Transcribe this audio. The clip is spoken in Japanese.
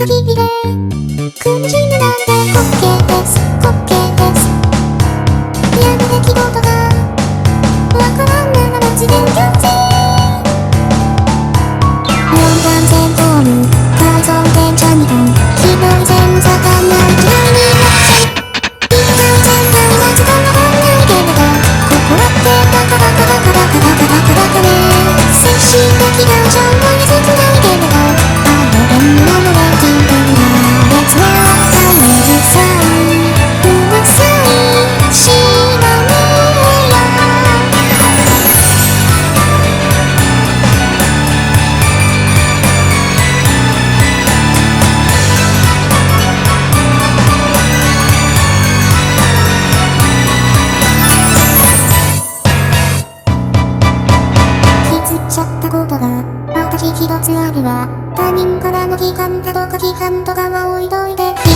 ない時々で苦しむなんて滑稽です。滑稽です。嫌な出来事が。わからんならマジでキャ4番線ホーム改造電車にも希望線魚嫌いになっちゃう一体全体はつかまらないけれどここってバカバカバカバカバカバカバカね精神的な情報ちゃったことが、私一つあるわ。他人からの批判だとか批判とかは置いといて。